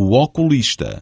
o oculista.